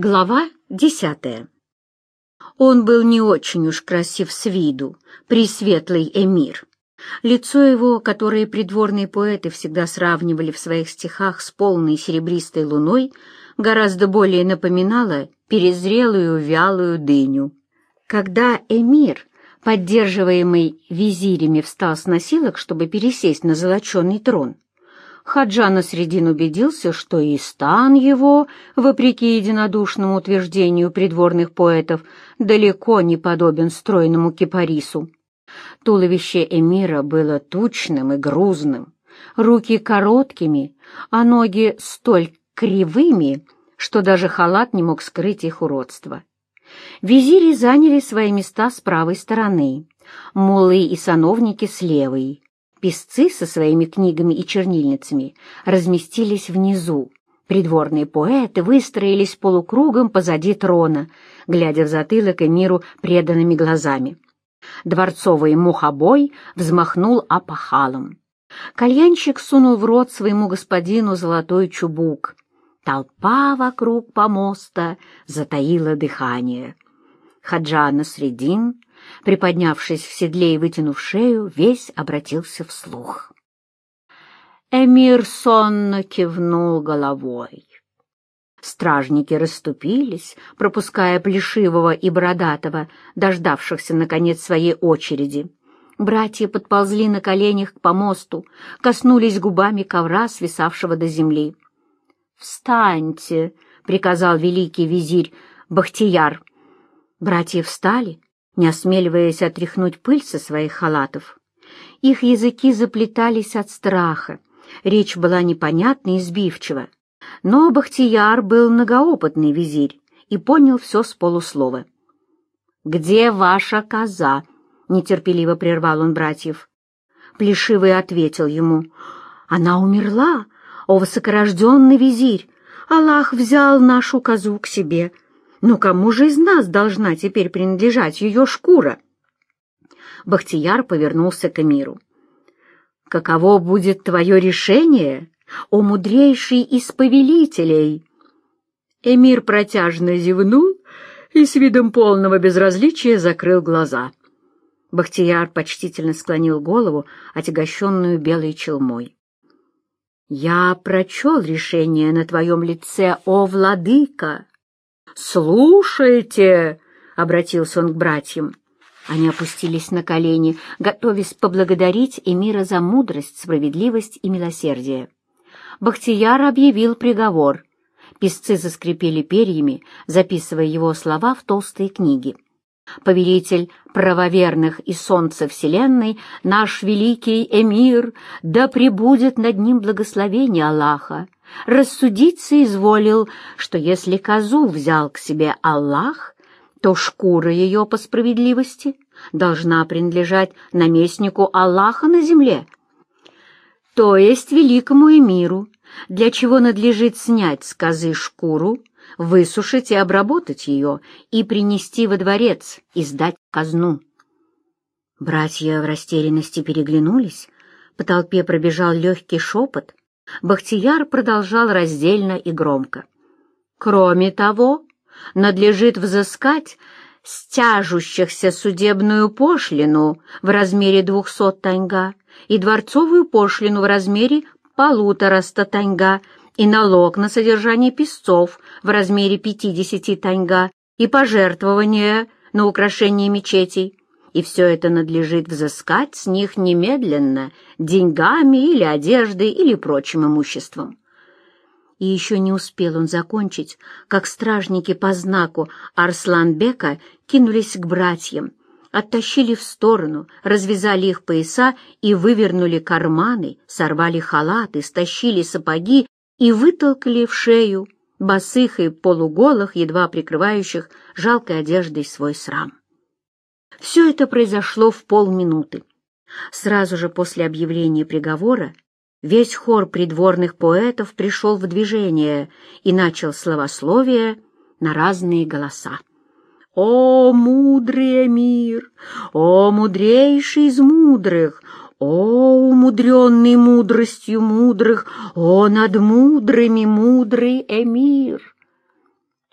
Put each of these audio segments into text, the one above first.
Глава десятая. Он был не очень уж красив с виду, пресветлый эмир. Лицо его, которое придворные поэты всегда сравнивали в своих стихах с полной серебристой луной, гораздо более напоминало перезрелую вялую дыню. Когда эмир, поддерживаемый визирями, встал с носилок, чтобы пересесть на золоченый трон, Хаджа Средин убедился, что и стан его, вопреки единодушному утверждению придворных поэтов, далеко не подобен стройному кипарису. Туловище эмира было тучным и грузным, руки короткими, а ноги столь кривыми, что даже халат не мог скрыть их уродство. Визири заняли свои места с правой стороны, мулы и сановники с левой, Песцы со своими книгами и чернильницами разместились внизу. Придворные поэты выстроились полукругом позади трона, глядя в затылок миру преданными глазами. Дворцовый мухобой взмахнул опахалом. Кальянщик сунул в рот своему господину золотой чубук. Толпа вокруг помоста затаила дыхание. Хаджа средин Приподнявшись в седле и вытянув шею, весь обратился вслух. Эмир сонно кивнул головой. Стражники расступились, пропуская Плешивого и Бородатого, дождавшихся, наконец, своей очереди. Братья подползли на коленях к помосту, коснулись губами ковра, свисавшего до земли. «Встаньте!» — приказал великий визирь Бахтияр. Братья встали, не осмеливаясь отряхнуть пыль со своих халатов. Их языки заплетались от страха, речь была непонятна и сбивчива. Но Бахтияр был многоопытный визирь и понял все с полуслова. «Где ваша коза?» — нетерпеливо прервал он братьев. Плешивый ответил ему, «Она умерла, о высокорожденный визирь! Аллах взял нашу козу к себе». Но кому же из нас должна теперь принадлежать ее шкура? Бахтияр повернулся к Эмиру. «Каково будет твое решение, о мудрейший из повелителей?» Эмир протяжно зевнул и с видом полного безразличия закрыл глаза. Бахтияр почтительно склонил голову, отягощенную белой челмой. «Я прочел решение на твоем лице, о владыка!» «Слушайте!» — обратился он к братьям. Они опустились на колени, готовясь поблагодарить Эмира за мудрость, справедливость и милосердие. Бахтияр объявил приговор. Песцы заскрипели перьями, записывая его слова в толстые книги. Повелитель правоверных и солнца вселенной, наш великий эмир, да пребудет над ним благословение Аллаха, рассудиться изволил, что если козу взял к себе Аллах, то шкура ее по справедливости должна принадлежать наместнику Аллаха на земле, то есть великому эмиру, для чего надлежит снять с козы шкуру, высушить и обработать ее и принести во дворец и сдать казну. Братья в растерянности переглянулись, по толпе пробежал легкий шепот, Бахтияр продолжал раздельно и громко. «Кроме того, надлежит взыскать стяжущихся судебную пошлину в размере двухсот таньга и дворцовую пошлину в размере полутораста таньга и налог на содержание песцов в размере пятидесяти таньга и пожертвования на украшение мечетей и все это надлежит взыскать с них немедленно деньгами или одеждой или прочим имуществом. И еще не успел он закончить, как стражники по знаку Арсланбека кинулись к братьям, оттащили в сторону, развязали их пояса и вывернули карманы, сорвали халаты, стащили сапоги и вытолкали в шею босых и полуголых, едва прикрывающих жалкой одеждой свой срам. Все это произошло в полминуты. Сразу же после объявления приговора весь хор придворных поэтов пришел в движение и начал словословие на разные голоса. «О, мудрый мир! О, мудрейший из мудрых! О, умудренный мудростью мудрых! О, над мудрыми мудрый эмир!»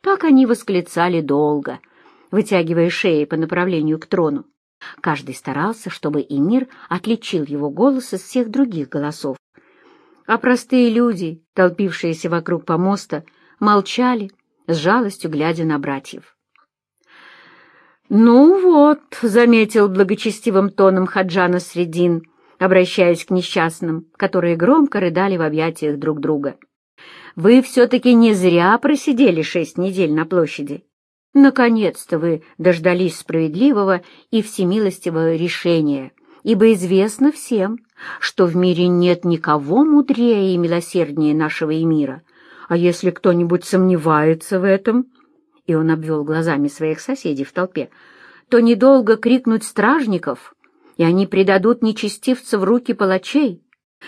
Так они восклицали долго, вытягивая шеи по направлению к трону. Каждый старался, чтобы Эмир отличил его голос из всех других голосов. А простые люди, толпившиеся вокруг помоста, молчали, с жалостью глядя на братьев. «Ну вот», — заметил благочестивым тоном Хаджана Средин, обращаясь к несчастным, которые громко рыдали в объятиях друг друга. «Вы все-таки не зря просидели шесть недель на площади. Наконец-то вы дождались справедливого и всемилостивого решения, ибо известно всем, что в мире нет никого мудрее и милосерднее нашего эмира, а если кто-нибудь сомневается в этом, и он обвел глазами своих соседей в толпе, то недолго крикнуть стражников, и они предадут нечестивца в руки палачей,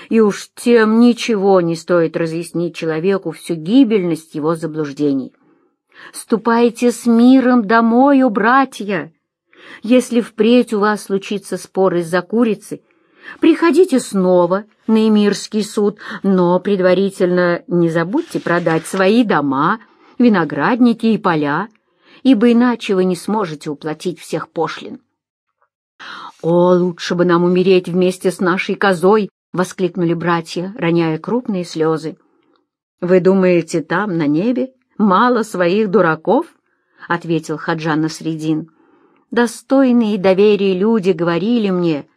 и уж тем ничего не стоит разъяснить человеку всю гибельность его заблуждений. Ступайте с миром домою, братья. Если впредь у вас случится спор из-за курицы, приходите снова на Эмирский суд, но предварительно не забудьте продать свои дома, виноградники и поля, ибо иначе вы не сможете уплатить всех пошлин. «О, лучше бы нам умереть вместе с нашей козой!» — воскликнули братья, роняя крупные слезы. «Вы думаете, там, на небе, мало своих дураков?» — ответил Хаджан Насредин. «Достойные доверия люди говорили мне,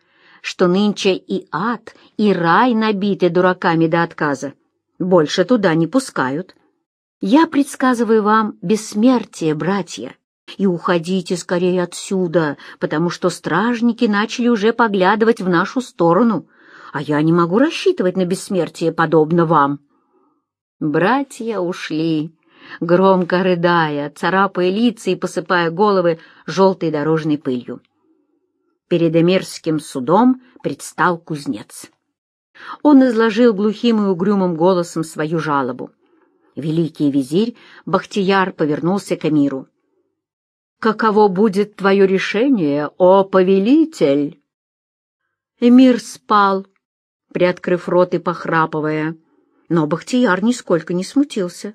что нынче и ад, и рай набиты дураками до отказа. Больше туда не пускают. Я предсказываю вам бессмертие, братья, и уходите скорее отсюда, потому что стражники начали уже поглядывать в нашу сторону, а я не могу рассчитывать на бессмертие, подобно вам». Братья ушли громко рыдая, царапая лица и посыпая головы желтой дорожной пылью. Перед эмирским судом предстал кузнец. Он изложил глухим и угрюмым голосом свою жалобу. Великий визирь Бахтияр повернулся к эмиру. «Каково будет твое решение, о повелитель?» Эмир спал, приоткрыв рот и похрапывая, но Бахтияр нисколько не смутился.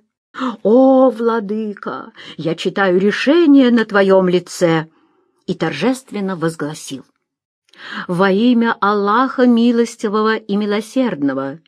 «О, владыка, я читаю решение на твоем лице!» и торжественно возгласил. «Во имя Аллаха милостивого и милосердного,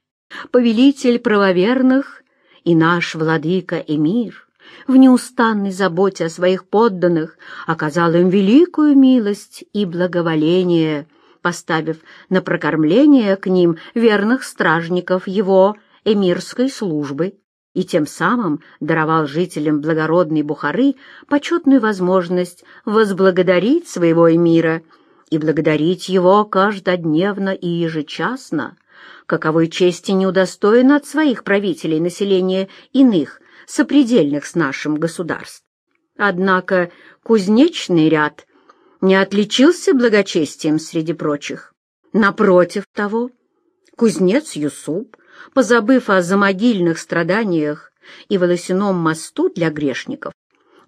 повелитель правоверных и наш владыка Эмир, в неустанной заботе о своих подданных оказал им великую милость и благоволение, поставив на прокормление к ним верных стражников его эмирской службы и тем самым даровал жителям благородной Бухары почетную возможность возблагодарить своего эмира и благодарить его каждодневно и ежечасно, каковой чести не удостоено от своих правителей населения иных, сопредельных с нашим государств. Однако кузнечный ряд не отличился благочестием среди прочих. Напротив того, кузнец Юсуп позабыв о замогильных страданиях и волосяном мосту для грешников,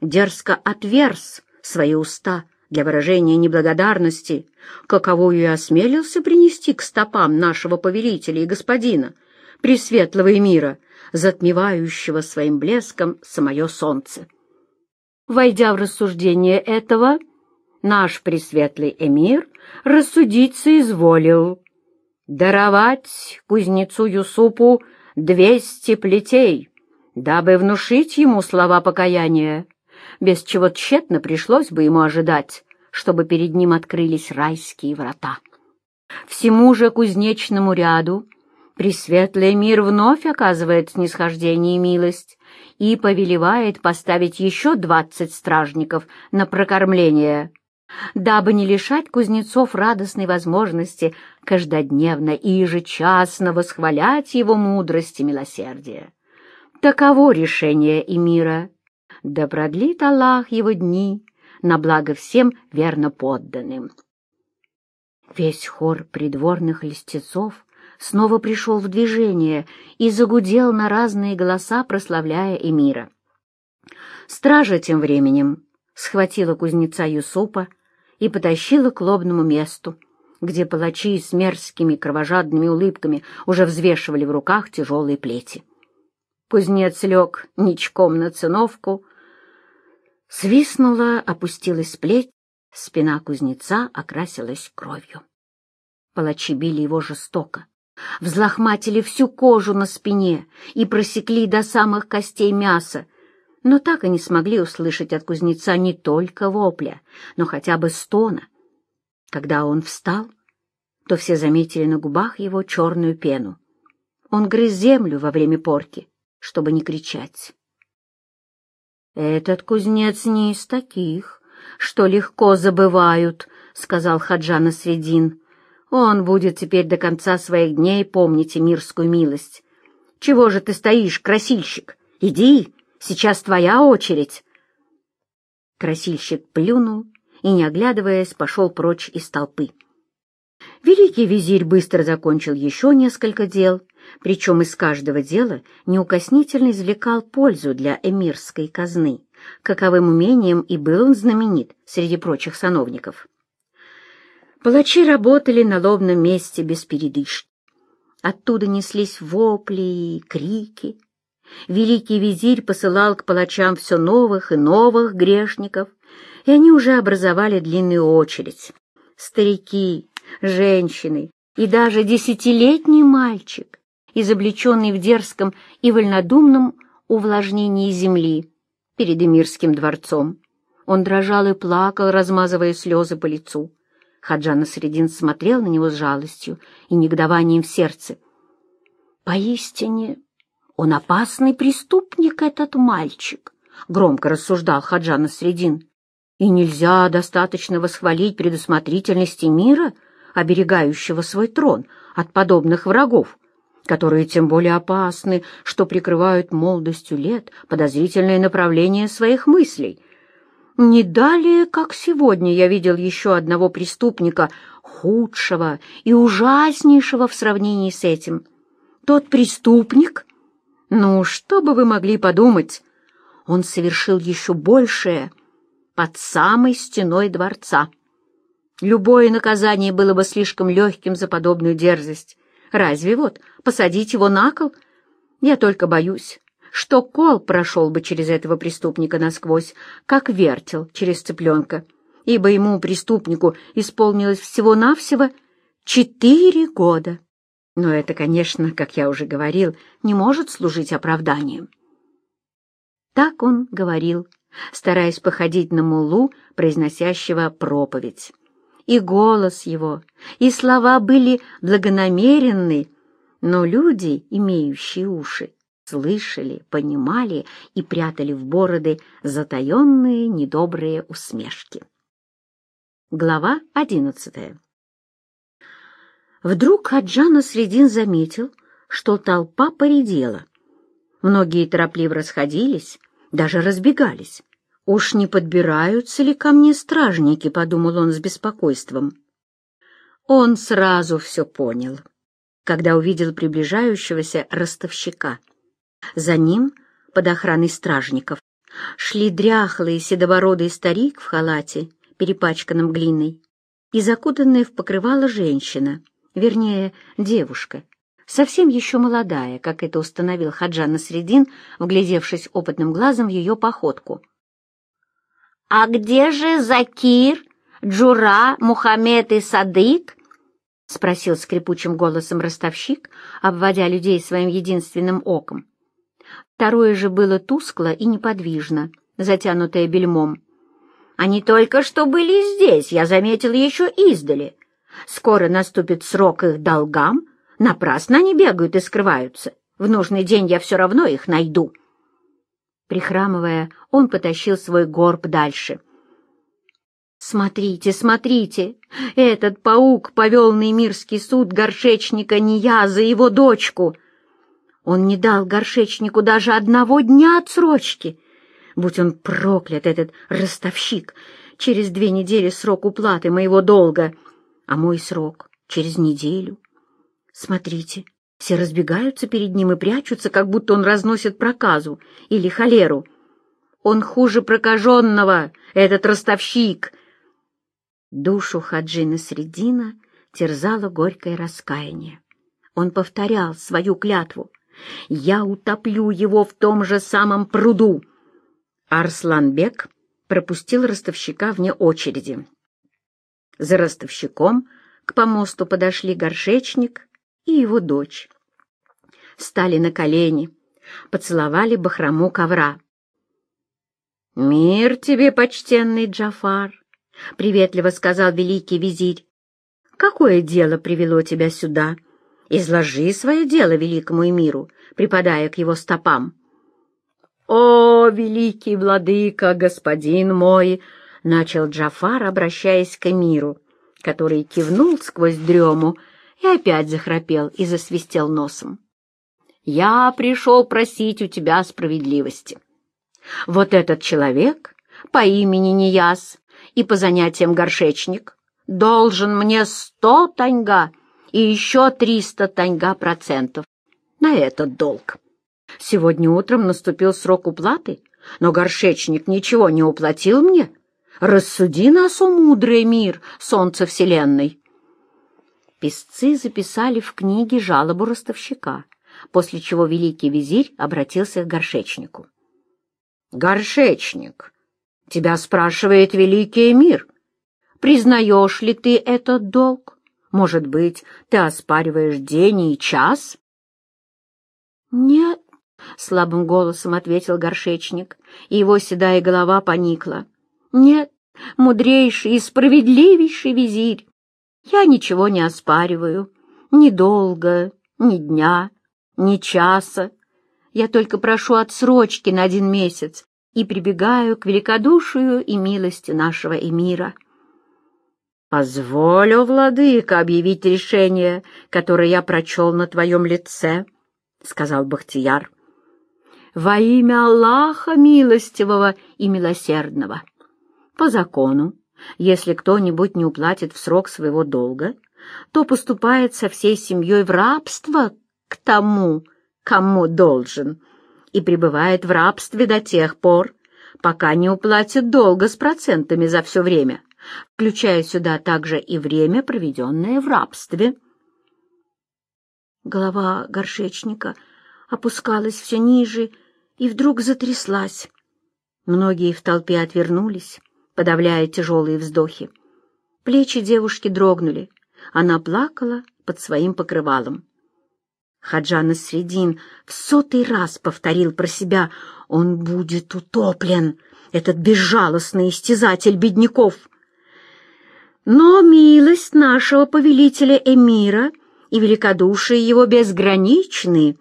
дерзко отверз свои уста для выражения неблагодарности, каковую и осмелился принести к стопам нашего повелителя и господина, пресветлого мира, затмевающего своим блеском самое солнце. Войдя в рассуждение этого, наш пресветлый эмир рассудиться изволил, даровать кузнецу Юсупу двести плетей, дабы внушить ему слова покаяния, без чего тщетно пришлось бы ему ожидать, чтобы перед ним открылись райские врата. Всему же кузнечному ряду Пресветлый мир вновь оказывает снисхождение и милость и повелевает поставить еще двадцать стражников на прокормление, дабы не лишать кузнецов радостной возможности каждодневно и ежечасно восхвалять его мудрость и милосердие. Таково решение Эмира. Да продлит Аллах его дни на благо всем верно подданным. Весь хор придворных льстецов снова пришел в движение и загудел на разные голоса, прославляя Эмира. Стража тем временем схватила кузнеца Юсупа и потащила к лобному месту, где палачи с мерзкими кровожадными улыбками уже взвешивали в руках тяжелые плети. Кузнец лег ничком на циновку, Свистнула, опустилась плеть, спина кузнеца окрасилась кровью. Палачи били его жестоко, взлохматили всю кожу на спине и просекли до самых костей мяса, но так и не смогли услышать от кузнеца не только вопля, но хотя бы стона. Когда он встал, то все заметили на губах его черную пену. Он грыз землю во время порки, чтобы не кричать. «Этот кузнец не из таких, что легко забывают», — сказал Хаджана Средин. «Он будет теперь до конца своих дней помнить мирскую милость. Чего же ты стоишь, красильщик? Иди, сейчас твоя очередь». Красильщик плюнул и, не оглядываясь, пошел прочь из толпы. Великий визирь быстро закончил еще несколько дел причем из каждого дела неукоснительно извлекал пользу для эмирской казны, каковым умением и был он знаменит среди прочих сановников. Палачи работали на лобном месте без передышки. Оттуда неслись вопли и крики. Великий визирь посылал к палачам все новых и новых грешников, и они уже образовали длинную очередь. Старики, женщины и даже десятилетний мальчик изобличенный в дерзком и вольнодумном увлажнении земли перед Эмирским дворцом. Он дрожал и плакал, размазывая слезы по лицу. Хаджан Средин смотрел на него с жалостью и негодованием в сердце. «Поистине, он опасный преступник, этот мальчик», — громко рассуждал Хаджан Средин. «И нельзя достаточно восхвалить предусмотрительности мира, оберегающего свой трон от подобных врагов которые тем более опасны, что прикрывают молодостью лет подозрительное направление своих мыслей. Не далее, как сегодня, я видел еще одного преступника, худшего и ужаснейшего в сравнении с этим. Тот преступник? Ну, что бы вы могли подумать? Он совершил еще большее под самой стеной дворца. Любое наказание было бы слишком легким за подобную дерзость. Разве вот посадить его на кол? Я только боюсь, что кол прошел бы через этого преступника насквозь, как вертел через цыпленка, ибо ему, преступнику, исполнилось всего-навсего четыре года. Но это, конечно, как я уже говорил, не может служить оправданием. Так он говорил, стараясь походить на муллу, произносящего проповедь и голос его, и слова были благонамеренны, но люди, имеющие уши, слышали, понимали и прятали в бороды затаенные недобрые усмешки. Глава одиннадцатая Вдруг Хаджана Средин заметил, что толпа поредела. Многие торопливо расходились, даже разбегались. «Уж не подбираются ли ко мне стражники?» — подумал он с беспокойством. Он сразу все понял, когда увидел приближающегося ростовщика. За ним, под охраной стражников, шли дряхлый седобородый старик в халате, перепачканном глиной, и закутанная в покрывало женщина, вернее, девушка, совсем еще молодая, как это установил Хаджан Насредин, вглядевшись опытным глазом в ее походку. «А где же Закир, Джура, Мухаммед и Садык?» — спросил скрипучим голосом ростовщик, обводя людей своим единственным оком. Второе же было тускло и неподвижно, затянутое бельмом. «Они только что были здесь, я заметил еще издали. Скоро наступит срок их долгам, напрасно они бегают и скрываются. В нужный день я все равно их найду». Прихрамывая, он потащил свой горб дальше. «Смотрите, смотрите! Этот паук повел на Эмирский суд горшечника не я, за его дочку! Он не дал горшечнику даже одного дня отсрочки! Будь он проклят, этот ростовщик! Через две недели срок уплаты моего долга, а мой срок через неделю. Смотрите, все разбегаются перед ним и прячутся, как будто он разносит проказу или холеру. Он хуже прокаженного, этот ростовщик. Душу Хаджина Средина терзало горькое раскаяние. Он повторял свою клятву. «Я утоплю его в том же самом пруду». Арсланбек пропустил ростовщика вне очереди. За ростовщиком к помосту подошли горшечник и его дочь. Стали на колени, поцеловали бахрому ковра. «Мир тебе, почтенный Джафар!» — приветливо сказал великий визирь. «Какое дело привело тебя сюда? Изложи свое дело великому эмиру, припадая к его стопам». «О, великий владыка, господин мой!» — начал Джафар, обращаясь к эмиру, который кивнул сквозь дрему и опять захрапел и засвистел носом. «Я пришел просить у тебя справедливости. Вот этот человек по имени Нияс и по занятиям горшечник должен мне сто таньга и еще триста таньга процентов на этот долг. Сегодня утром наступил срок уплаты, но горшечник ничего не уплатил мне. Рассуди нас, о мудрый мир, солнце вселенной. Песцы записали в книге жалобу ростовщика, после чего великий визирь обратился к горшечнику. «Горшечник, тебя спрашивает великий мир. Признаешь ли ты этот долг? Может быть, ты оспариваешь день и час?» «Нет», — слабым голосом ответил горшечник, и его седая голова поникла. «Нет, мудрейший и справедливейший визирь, я ничего не оспариваю, ни долга, ни дня, ни часа. Я только прошу отсрочки на один месяц и прибегаю к великодушию и милости нашего эмира. «Позволю, владыка, объявить решение, которое я прочел на твоем лице», — сказал Бахтияр. «Во имя Аллаха милостивого и милосердного. По закону, если кто-нибудь не уплатит в срок своего долга, то поступает со всей семьей в рабство к тому, кому должен, и пребывает в рабстве до тех пор, пока не уплатит долга с процентами за все время, включая сюда также и время, проведенное в рабстве. Голова горшечника опускалась все ниже и вдруг затряслась. Многие в толпе отвернулись, подавляя тяжелые вздохи. Плечи девушки дрогнули. Она плакала под своим покрывалом. Хаджан Средин в сотый раз повторил про себя «Он будет утоплен, этот безжалостный истязатель бедняков». Но милость нашего повелителя Эмира и великодушие его безграничны,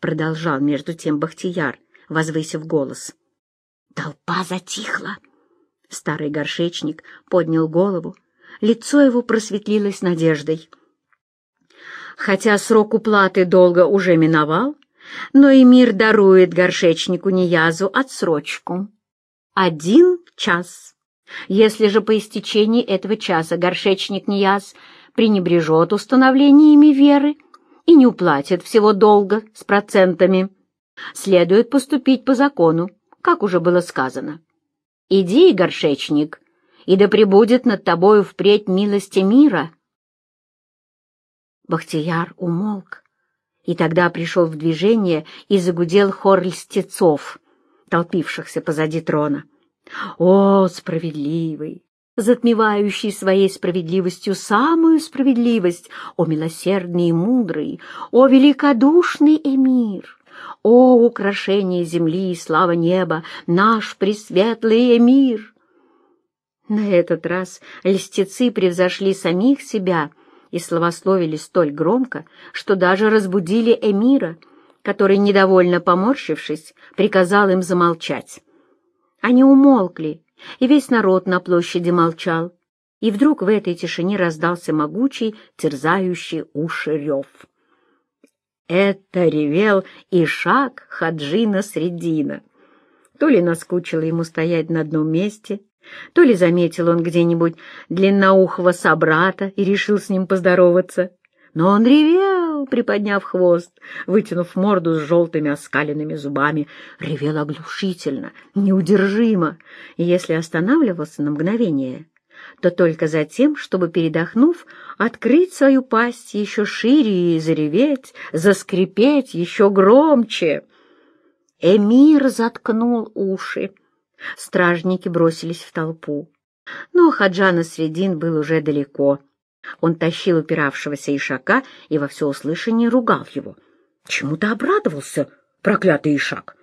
продолжал между тем Бахтияр, возвысив голос. Толпа затихла. Старый горшечник поднял голову, лицо его просветлилось надеждой. Хотя срок уплаты долга уже миновал, но и мир дарует горшечнику Ниязу отсрочку. Один час. Если же по истечении этого часа горшечник Нияз пренебрежет установлениями веры и не уплатит всего долга с процентами, следует поступить по закону, как уже было сказано. Иди, горшечник, и да пребудет над тобою впредь милости мира, Бахтияр умолк, и тогда пришел в движение и загудел хор льстецов, толпившихся позади трона. «О, справедливый!» затмевающий своей справедливостью самую справедливость, о милосердный и мудрый, о великодушный эмир, о украшение земли и слава неба, наш пресветлый эмир. На этот раз льстецы превзошли самих себя и словословили столь громко, что даже разбудили эмира, который, недовольно поморщившись, приказал им замолчать. Они умолкли, и весь народ на площади молчал, и вдруг в этой тишине раздался могучий, терзающий уши рев. Это ревел и шаг Хаджина Средина. То ли наскучило ему стоять на одном месте, то ли заметил он где-нибудь длинноухого собрата и решил с ним поздороваться. Но он ревел, приподняв хвост, вытянув морду с желтыми оскаленными зубами, ревел оглушительно, неудержимо, и если останавливался на мгновение, то только за тем, чтобы, передохнув, открыть свою пасть еще шире и зареветь, заскрипеть еще громче. Эмир заткнул уши Стражники бросились в толпу. Но Хаджана Средин был уже далеко. Он тащил упиравшегося Ишака и во всеуслышание ругал его. Чему ты обрадовался, проклятый Ишак?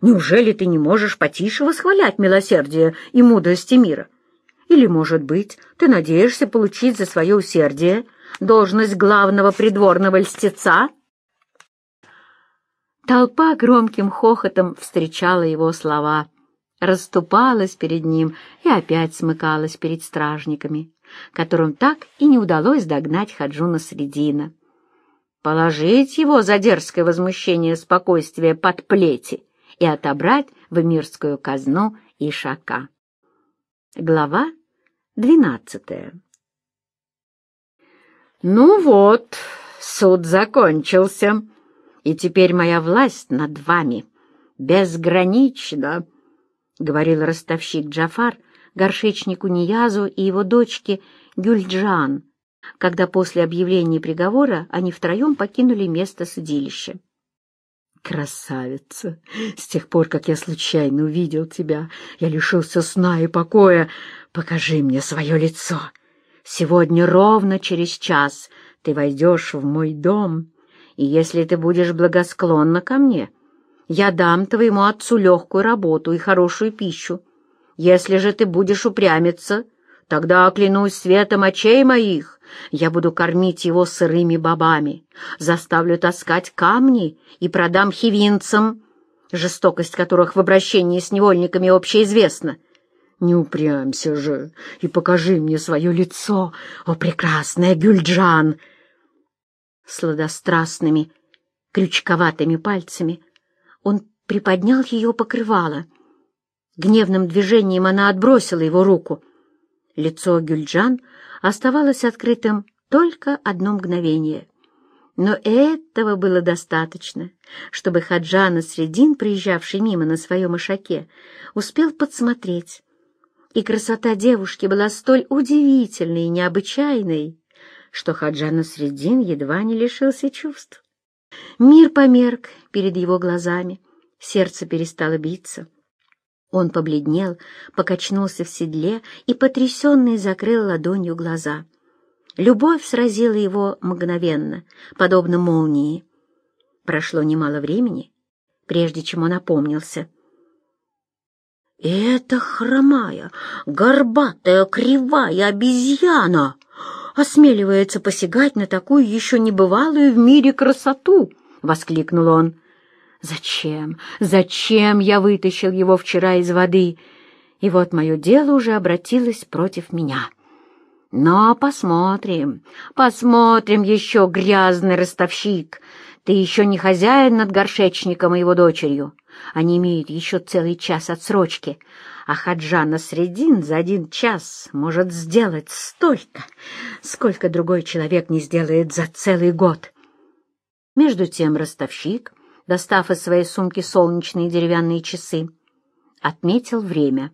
Неужели ты не можешь потише восхвалять милосердие и мудрость мира? Или, может быть, ты надеешься получить за свое усердие должность главного придворного льстеца? Толпа громким хохотом встречала его слова, расступалась перед ним и опять смыкалась перед стражниками, которым так и не удалось догнать Хаджуна Средина. Положить его за дерзкое возмущение спокойствия под плети и отобрать в мирскую казну Ишака. Глава двенадцатая «Ну вот, суд закончился», и теперь моя власть над вами безгранична, — говорил ростовщик Джафар горшечнику Ниязу и его дочке Гюльджан, когда после объявления приговора они втроем покинули место судилища. «Красавица! С тех пор, как я случайно увидел тебя, я лишился сна и покоя. Покажи мне свое лицо. Сегодня ровно через час ты войдешь в мой дом» И если ты будешь благосклонна ко мне, я дам твоему отцу легкую работу и хорошую пищу. Если же ты будешь упрямиться, тогда, клянусь светом очей моих, я буду кормить его сырыми бобами, заставлю таскать камни и продам хивинцам, жестокость которых в обращении с невольниками общеизвестна. Не упрямься же и покажи мне свое лицо, о прекрасная Гюльджан!» сладострастными, крючковатыми пальцами. Он приподнял ее покрывало. Гневным движением она отбросила его руку. Лицо Гюльджан оставалось открытым только одно мгновение. Но этого было достаточно, чтобы Хаджана Средин, приезжавший мимо на своем ишаке, успел подсмотреть. И красота девушки была столь удивительной и необычайной, что Хаджана Средин едва не лишился чувств. Мир померк перед его глазами, сердце перестало биться. Он побледнел, покачнулся в седле и, потрясенный, закрыл ладонью глаза. Любовь сразила его мгновенно, подобно молнии. Прошло немало времени, прежде чем он опомнился. «Это хромая, горбатая, кривая обезьяна!» осмеливается посягать на такую еще небывалую в мире красоту!» — воскликнул он. «Зачем? Зачем я вытащил его вчера из воды? И вот мое дело уже обратилось против меня. Но посмотрим, посмотрим еще, грязный ростовщик. Ты еще не хозяин над горшечником и его дочерью. Они имеют еще целый час отсрочки, а Хаджана Средин за один час может сделать столько, сколько другой человек не сделает за целый год. Между тем ростовщик, достав из своей сумки солнечные деревянные часы, отметил время.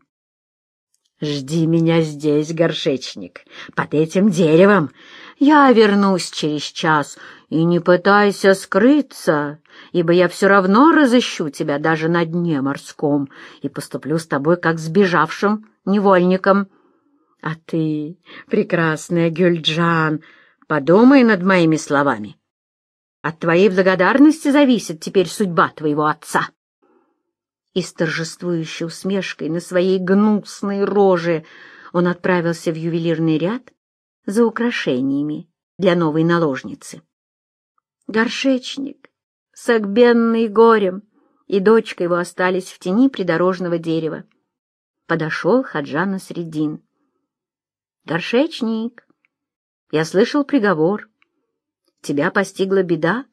«Жди меня здесь, горшечник, под этим деревом. Я вернусь через час, и не пытайся скрыться, ибо я все равно разыщу тебя даже на дне морском и поступлю с тобой как сбежавшим невольником. А ты, прекрасная Гюльджан, подумай над моими словами. От твоей благодарности зависит теперь судьба твоего отца. И с торжествующей усмешкой на своей гнусной роже он отправился в ювелирный ряд за украшениями для новой наложницы. Горшечник, согбенный горем, и дочка его остались в тени придорожного дерева. Подошел Хаджана Средин. «Горшечник, я слышал приговор. Тебя постигла беда,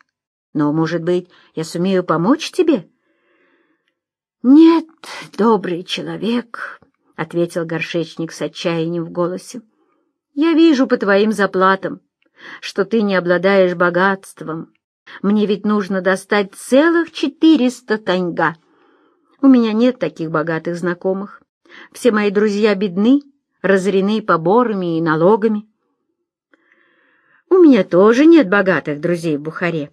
но, может быть, я сумею помочь тебе?» «Нет, добрый человек», — ответил горшечник с отчаянием в голосе. «Я вижу по твоим заплатам, что ты не обладаешь богатством. Мне ведь нужно достать целых четыреста таньга. У меня нет таких богатых знакомых. Все мои друзья бедны, разорены поборами и налогами. У меня тоже нет богатых друзей в Бухаре,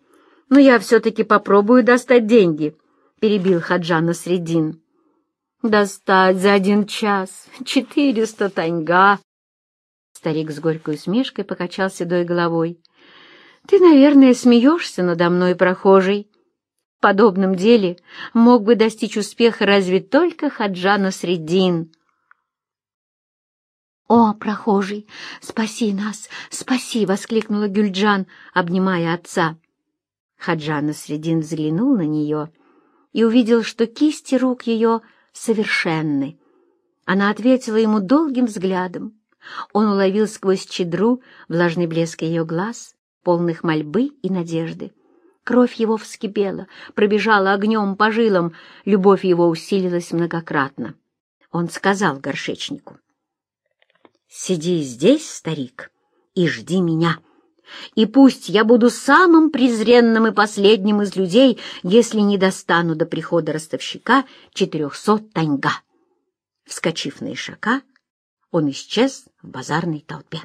но я все-таки попробую достать деньги, — перебил Хаджана Средин. Достать за один час четыреста таньга. Старик с горькой усмешкой покачал седой головой. Ты, наверное, смеешься надо мной, прохожий. В подобном деле мог бы достичь успеха разве только Хаджана Средин. «О, прохожий, спаси нас, спаси!» — воскликнула Гюльджан, обнимая отца. Хаджана Средин взглянул на нее и увидел, что кисти рук ее совершенны. Она ответила ему долгим взглядом. Он уловил сквозь чедру влажный блеск ее глаз, полных мольбы и надежды. Кровь его вскипела, пробежала огнем по жилам, любовь его усилилась многократно. Он сказал горшечнику — Сиди здесь, старик, и жди меня. И пусть я буду самым презренным и последним из людей, если не достану до прихода ростовщика четырехсот таньга. Вскочив на ишака, он исчез в базарной толпе.